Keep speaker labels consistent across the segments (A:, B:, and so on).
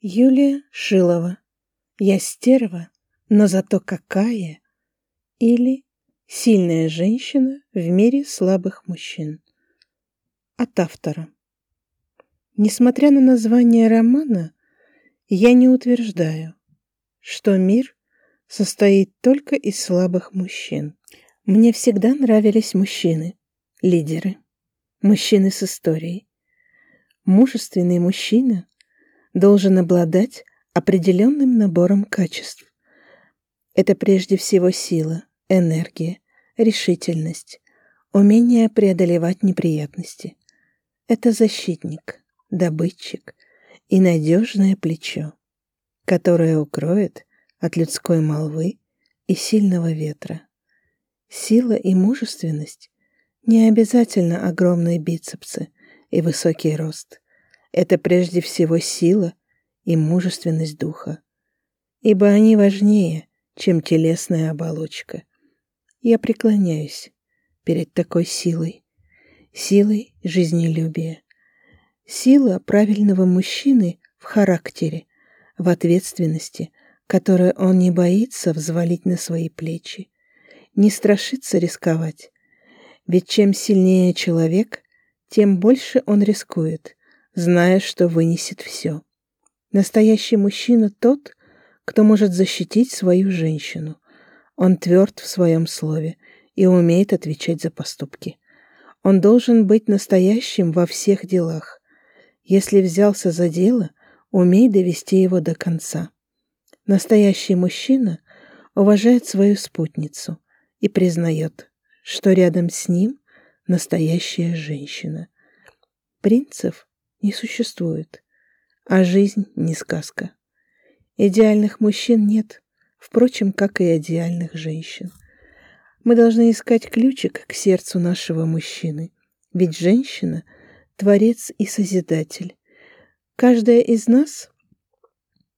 A: Юлия Шилова. Я стерва, но зато какая. Или Сильная женщина в мире слабых мужчин. От автора. Несмотря на название романа, я не утверждаю, что мир состоит только из слабых мужчин. Мне всегда нравились мужчины, лидеры, мужчины с историей. Мужественный мужчина должен обладать определенным набором качеств. Это прежде всего сила, энергия, решительность, умение преодолевать неприятности. Это защитник, добытчик и надежное плечо, которое укроет от людской молвы и сильного ветра. Сила и мужественность не обязательно огромные бицепсы и высокий рост. Это прежде всего сила и мужественность духа, ибо они важнее, чем телесная оболочка. Я преклоняюсь перед такой силой, силой жизнелюбия. Сила правильного мужчины в характере, в ответственности, которую он не боится взвалить на свои плечи, не страшится рисковать. Ведь чем сильнее человек, тем больше он рискует, зная, что вынесет все. Настоящий мужчина тот, кто может защитить свою женщину – он тверд в своем слове и умеет отвечать за поступки. Он должен быть настоящим во всех делах. Если взялся за дело, умей довести его до конца. Настоящий мужчина уважает свою спутницу и признает, что рядом с ним настоящая женщина. Принцев не существует, а жизнь не сказка. Идеальных мужчин нет, впрочем, как и идеальных женщин. Мы должны искать ключик к сердцу нашего мужчины, ведь женщина — творец и созидатель. Каждая из нас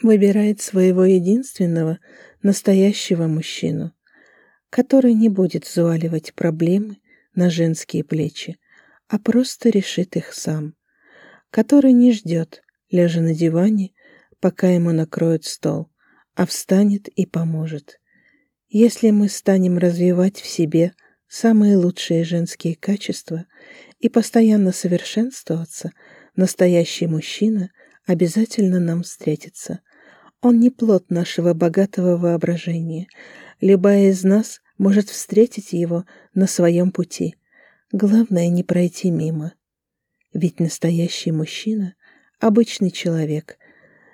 A: выбирает своего единственного настоящего мужчину, который не будет взваливать проблемы на женские плечи, а просто решит их сам, который не ждет, лежа на диване, пока ему накроют стол, а встанет и поможет. Если мы станем развивать в себе самые лучшие женские качества и постоянно совершенствоваться, настоящий мужчина обязательно нам встретится. Он не плод нашего богатого воображения. Любая из нас может встретить его на своем пути. Главное не пройти мимо. Ведь настоящий мужчина — обычный человек,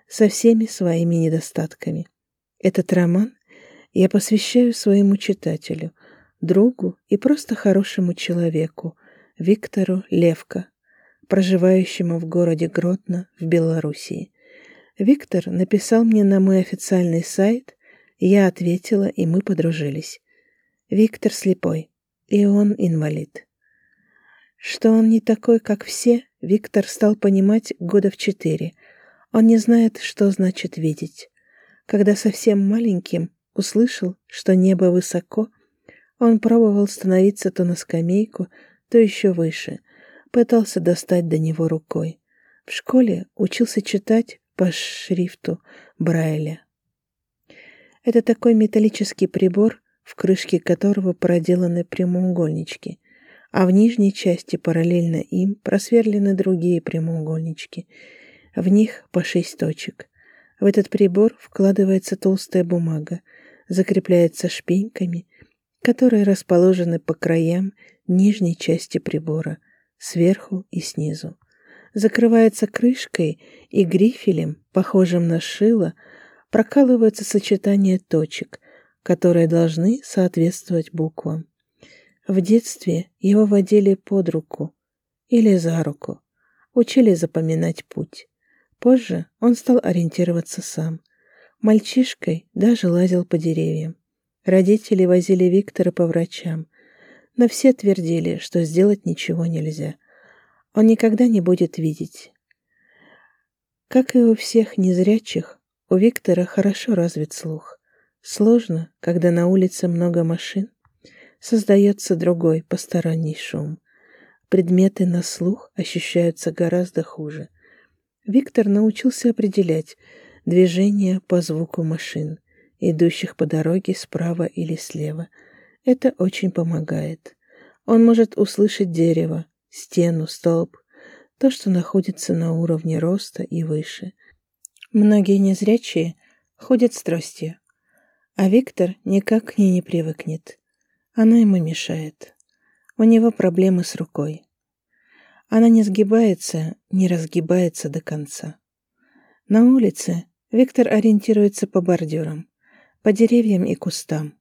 A: со всеми своими недостатками. Этот роман я посвящаю своему читателю, другу и просто хорошему человеку, Виктору Левко, проживающему в городе Гродно в Белоруссии. Виктор написал мне на мой официальный сайт, я ответила, и мы подружились. Виктор слепой, и он инвалид. Что он не такой, как все, Виктор стал понимать года в четыре – он не знает, что значит видеть. Когда совсем маленьким услышал, что небо высоко, он пробовал становиться то на скамейку, то еще выше, пытался достать до него рукой. В школе учился читать по шрифту Брайля. Это такой металлический прибор, в крышке которого проделаны прямоугольнички, а в нижней части параллельно им просверлены другие прямоугольнички — в них по шесть точек. В этот прибор вкладывается толстая бумага, закрепляется шпеньками, которые расположены по краям нижней части прибора, сверху и снизу. Закрывается крышкой и грифелем, похожим на шило, прокалывается сочетание точек, которые должны соответствовать буквам. В детстве его водили под руку или за руку, учили запоминать путь. Позже он стал ориентироваться сам. Мальчишкой даже лазил по деревьям. Родители возили Виктора по врачам, но все твердили, что сделать ничего нельзя. Он никогда не будет видеть. Как и у всех незрячих, у Виктора хорошо развит слух. Сложно, когда на улице много машин. Создается другой, посторонний шум. Предметы на слух ощущаются гораздо хуже – Виктор научился определять движение по звуку машин, идущих по дороге справа или слева. Это очень помогает. Он может услышать дерево, стену, столб, то, что находится на уровне роста и выше. Многие незрячие ходят с тростью, а Виктор никак к ней не привыкнет. Она ему мешает. У него проблемы с рукой. Она не сгибается, не разгибается до конца. На улице Виктор ориентируется по бордюрам, по деревьям и кустам,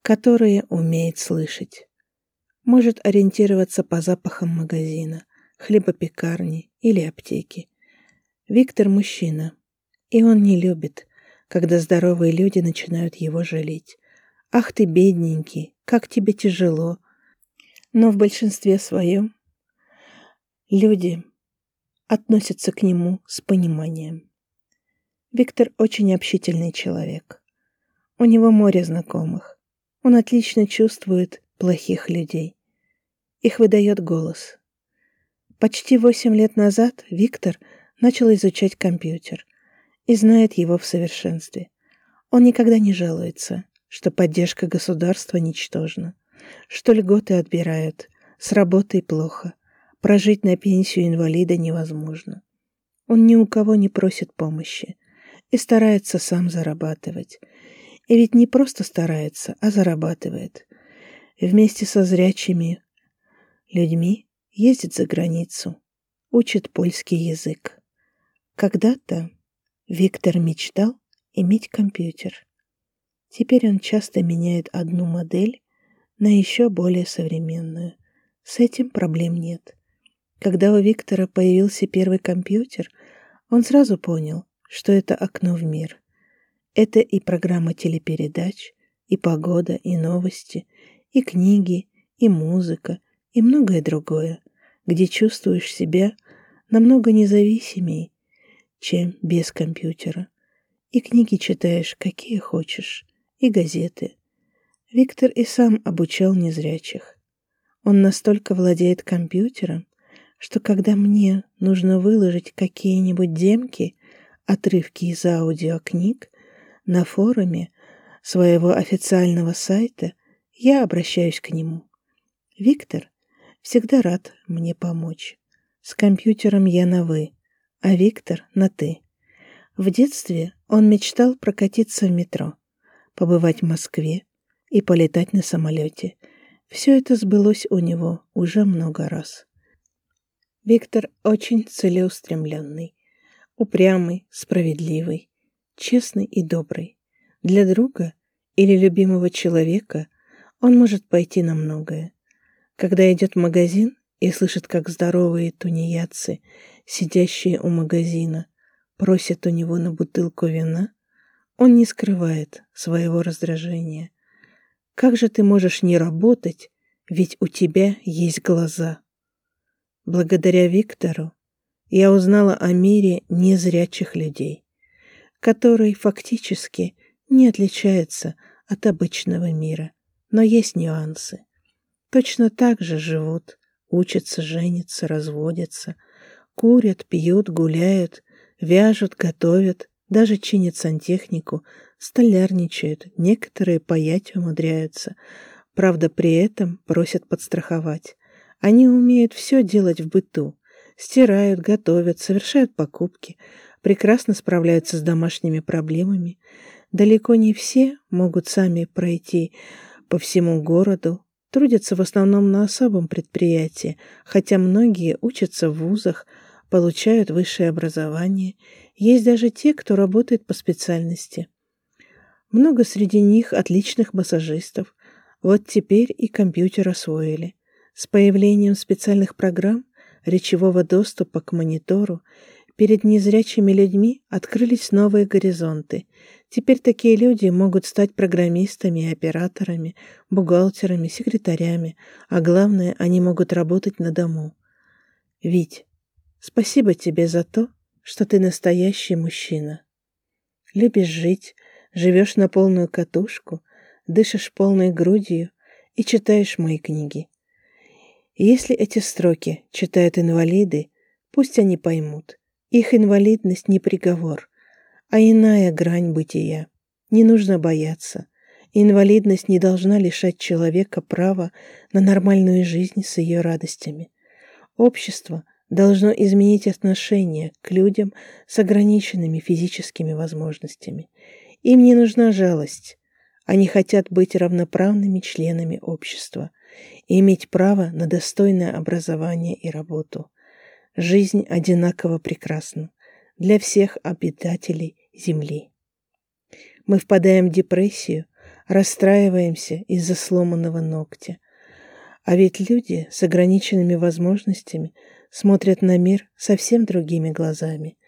A: которые умеет слышать. Может ориентироваться по запахам магазина, хлебопекарни или аптеки. Виктор мужчина, и он не любит, когда здоровые люди начинают его жалеть. «Ах ты, бедненький, как тебе тяжело!» Но в большинстве своем люди относятся к нему с пониманием. Виктор очень общительный человек. У него море знакомых. Он отлично чувствует плохих людей. Их выдает голос. Почти восемь лет назад Виктор начал изучать компьютер и знает его в совершенстве. Он никогда не жалуется, что поддержка государства ничтожна, что льготы отбирают, с работой плохо, прожить на пенсию инвалида невозможно. Он ни у кого не просит помощи и старается сам зарабатывать. И ведь не просто старается, а зарабатывает. Вместе со зрячими людьми ездит за границу, учит польский язык. Когда-то Виктор мечтал иметь компьютер. Теперь он часто меняет одну модель на еще более современную. С этим проблем нет. Когда у Виктора появился первый компьютер, он сразу понял, что это окно в мир. Это и программа телепередач, и погода, и новости, и книги, и музыка, и многое другое, где чувствуешь себя намного независимее чем без компьютера. И книги читаешь, какие хочешь, и газеты. Виктор и сам обучал незрячих. Он настолько владеет компьютером, что когда мне нужно выложить какие-нибудь демки, отрывки из аудиокниг, на форуме своего официального сайта, я обращаюсь к нему. Виктор всегда рад мне помочь. С компьютером я на «вы», а Виктор на «ты». В детстве он мечтал прокатиться в метро, побывать в Москве и полетать на самолете. Все это сбылось у него уже много раз. Виктор очень целеустремленный, упрямый, справедливый, честный и добрый. Для друга или любимого человека он может пойти на многое. Когда идет в магазин и слышит, как здоровые тунеядцы сидящие у магазина, просят у него на бутылку вина, он не скрывает своего раздражения. Как же ты можешь не работать, ведь у тебя есть глаза? Благодаря Виктору я узнала о мире незрячих людей, который фактически не отличается от обычного мира, но есть нюансы. Точно так же живут, учатся, женятся, разводятся, Курят, пьют, гуляют, вяжут, готовят, даже чинят сантехнику, столярничают, некоторые паять умудряются. Правда, при этом просят подстраховать. Они умеют все делать в быту. Стирают, готовят, совершают покупки, прекрасно справляются с домашними проблемами. Далеко не все могут сами пройти по всему городу, трудятся в основном на особом предприятии, хотя многие учатся в вузах, получают высшее образование, есть даже те, кто работает по специальности. Много среди них отличных массажистов. Вот теперь и компьютер освоили. С появлением специальных программ речевого доступа к монитору перед незрячими людьми открылись новые горизонты. Теперь такие люди могут стать программистами операторами, бухгалтерами, секретарями, а главное, они могут работать на дому. Ведь Спасибо тебе за то, что ты настоящий мужчина. Любишь жить, живешь на полную катушку, дышишь полной грудью и читаешь мои книги. Если эти строки читают инвалиды, пусть они поймут, Их инвалидность не приговор, а иная грань бытия. Не нужно бояться. Инвалидность не должна лишать человека права на нормальную жизнь с ее радостями. Общество должно изменить отношение к людям с ограниченными физическими возможностями. Им не нужна жалость. Они хотят быть равноправными членами общества и иметь право на достойное образование и работу. Жизнь одинаково прекрасна для всех обитателей Земли. Мы впадаем в депрессию, расстраиваемся из-за сломанного ногтя. А ведь люди с ограниченными возможностями смотрят на мир совсем другими глазами.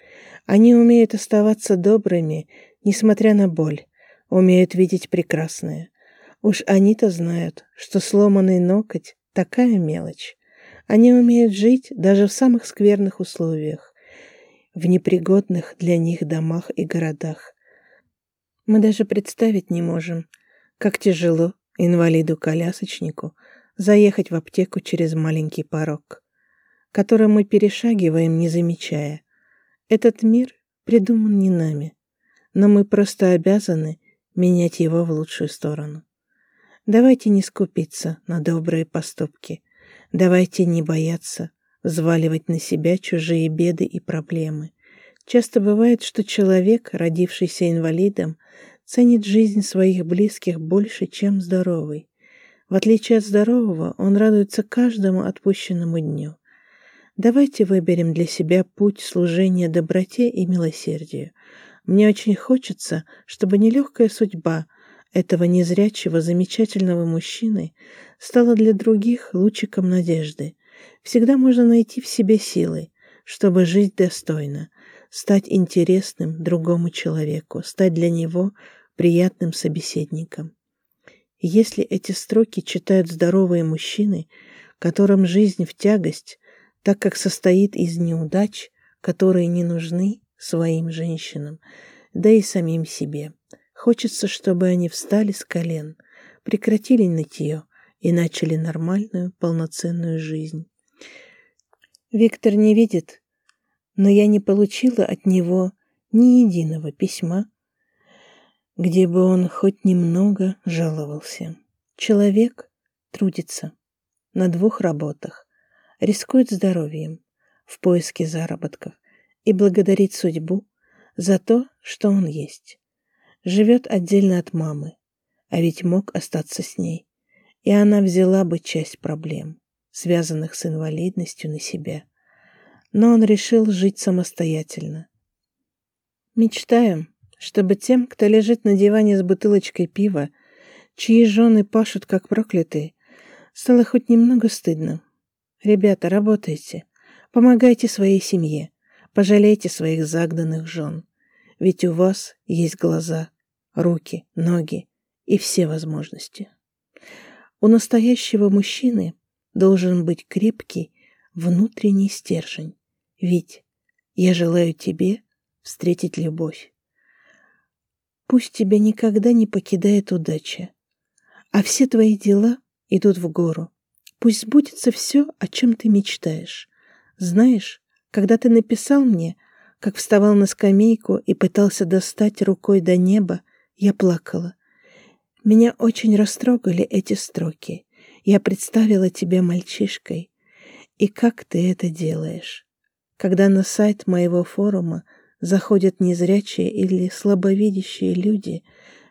A: Они умеют оставаться добрыми, несмотря на боль, умеют видеть прекрасное. Уж они-то знают, что сломанный ноготь — такая мелочь. Они умеют жить даже в самых скверных условиях, в непригодных для них домах и городах. Мы даже представить не можем, как тяжело инвалиду-колясочнику заехать в аптеку через маленький порог, который мы перешагиваем, не замечая. Этот мир придуман не нами, но мы просто обязаны менять его в лучшую сторону. Давайте не скупиться на добрые поступки. Давайте не бояться взваливать на себя чужие беды и проблемы. Часто бывает, что человек, родившийся инвалидом, ценит жизнь своих близких больше, чем здоровый. В отличие от здорового, он радуется каждому отпущенному дню. Давайте выберем для себя путь служения доброте и милосердию. Мне очень хочется, чтобы нелегкая судьба этого незрячего замечательного мужчины стала для других лучиком надежды. Всегда можно найти в себе силы, чтобы жить достойно, стать интересным другому человеку, стать для него приятным собеседником. Если эти строки читают здоровые мужчины, которым жизнь в тягость, так как состоит из неудач, которые не нужны своим женщинам, да и самим себе. Хочется, чтобы они встали с колен, прекратили нытье и начали нормальную, полноценную жизнь. Виктор не видит, но я не получила от него ни единого письма, где бы он хоть немного жаловался. Человек трудится на двух работах, рискует здоровьем в поиске заработков и благодарит судьбу за то, что он есть. Живет отдельно от мамы, а ведь мог остаться с ней, и она взяла бы часть проблем, связанных с инвалидностью, на себя. Но он решил жить самостоятельно. Мечтаем, чтобы тем, кто лежит на диване с бутылочкой пива, чьи жены пашут как проклятые, стало хоть немного стыдно. Ребята, работайте, помогайте своей семье, пожалейте своих загнанных жен, ведь у вас есть глаза, руки, ноги и все возможности. У настоящего мужчины должен быть крепкий внутренний стержень, ведь я желаю тебе встретить любовь. Пусть тебя никогда не покидает удача, а все твои дела идут в гору. Пусть сбудется все, о чем ты мечтаешь. Знаешь, когда ты написал мне, как вставал на скамейку и пытался достать рукой до неба, я плакала. Меня очень растрогали эти строки. Я представила тебя мальчишкой. И как ты это делаешь? Когда на сайт моего форума заходят незрячие или слабовидящие люди,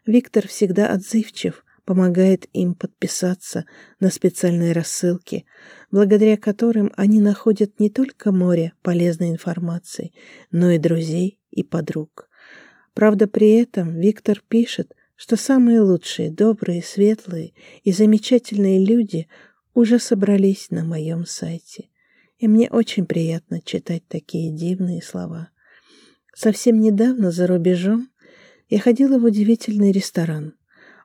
A: Виктор всегда отзывчив, помогает им подписаться на специальные рассылки, благодаря которым они находят не только море полезной информации, но и друзей и подруг. Правда, при этом Виктор пишет, что самые лучшие, добрые, светлые и замечательные люди уже собрались на моем сайте. И мне очень приятно читать такие дивные слова. Совсем недавно за рубежом я ходила в удивительный ресторан.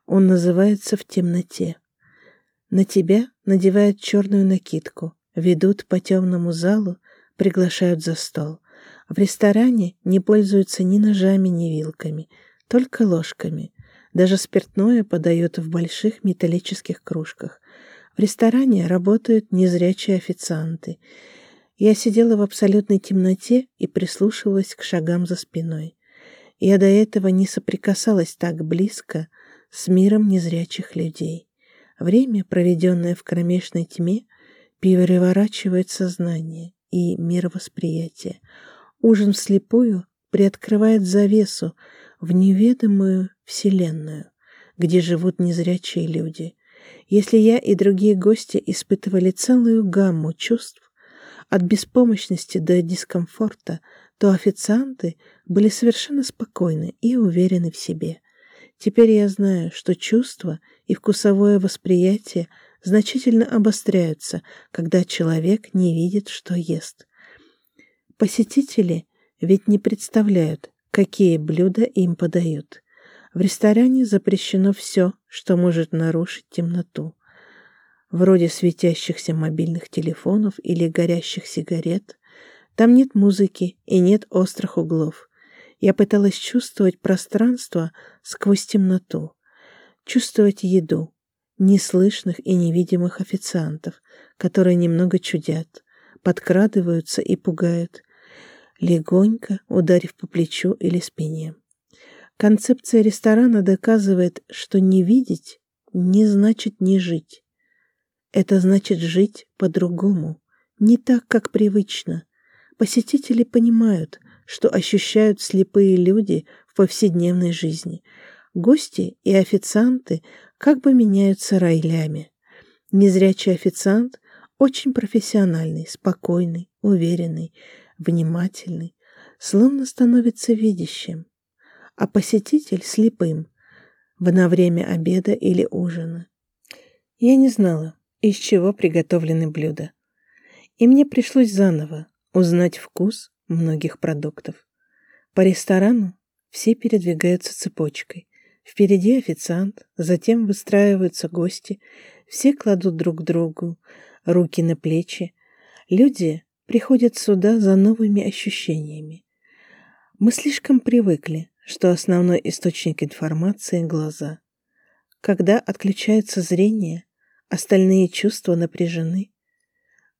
A: Он называется «В темноте». На тебя надевают черную накидку, ведут по темному залу, приглашают за стол. В ресторане не пользуются ни ножами, ни вилками, только ложками. Даже спиртное подают в больших металлических кружках. В ресторане работают незрячие официанты. Я сидела в абсолютной темноте и прислушивалась к шагам за спиной. Я до этого не соприкасалась так близко с миром незрячих людей. Время, проведенное в кромешной тьме, переворачивает сознание и мировосприятие. Ужин вслепую приоткрывает завесу в неведомую вселенную, где живут незрячие люди. Если я и другие гости испытывали целую гамму чувств, от беспомощности до дискомфорта, то официанты были совершенно спокойны и уверены в себе. Теперь я знаю, что чувства и вкусовое восприятие значительно обостряются, когда человек не видит, что ест. Посетители ведь не представляют, какие блюда им подают. В ресторане запрещено все, что может нарушить темноту вроде светящихся мобильных телефонов или горящих сигарет. Там нет музыки и нет острых углов. Я пыталась чувствовать пространство сквозь темноту, чувствовать еду, неслышных и невидимых официантов, которые немного чудят, подкрадываются и пугают, легонько ударив по плечу или спине. Концепция ресторана доказывает, что не видеть не значит не жить. Это значит жить по-другому, не так, как привычно. Посетители понимают, что ощущают слепые люди в повседневной жизни. Гости и официанты как бы меняются ролями. Незрячий официант очень профессиональный, спокойный, уверенный, внимательный, словно становится видящим, а посетитель слепым на время обеда или ужина. Я не знала, из чего приготовлены блюда. И мне пришлось заново узнать вкус многих продуктов. По ресторану все передвигаются цепочкой. Впереди официант, затем выстраиваются гости, все кладут друг другу руки на плечи. Люди приходят сюда за новыми ощущениями. Мы слишком привыкли, что основной источник информации — глаза. Когда отключается зрение, остальные чувства напряжены.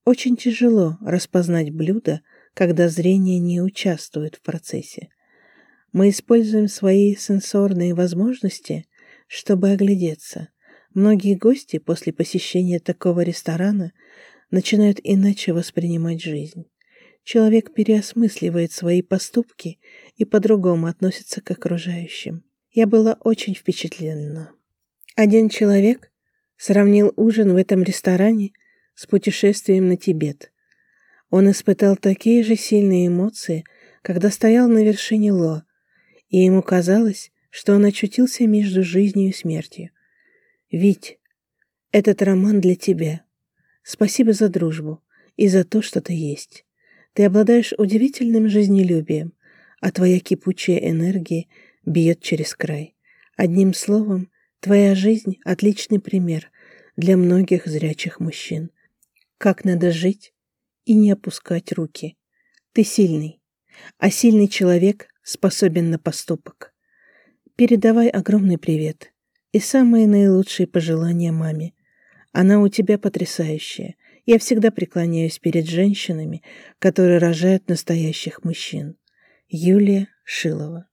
A: Очень тяжело распознать блюдо, когда зрение не участвует в процессе. Мы используем свои сенсорные возможности, чтобы оглядеться. Многие гости после посещения такого ресторана начинают иначе воспринимать жизнь. Человек переосмысливает свои поступки и по-другому относится к окружающим. Я была очень впечатлена. Один человек сравнил ужин в этом ресторане с путешествием на Тибет. Он испытал такие же сильные эмоции, когда стоял на вершине Ло, и ему казалось, что он очутился между жизнью и смертью. «Вить, этот роман для тебя. Спасибо за дружбу и за то, что ты есть. Ты обладаешь удивительным жизнелюбием, а твоя кипучая энергия бьет через край. Одним словом, твоя жизнь — отличный пример, для многих зрячих мужчин. Как надо жить и не опускать руки. Ты сильный, а сильный человек способен на поступок. Передавай огромный привет и самые наилучшие пожелания маме. Она у тебя потрясающая. Я всегда преклоняюсь перед женщинами, которые рожают настоящих мужчин. Юлия Шилова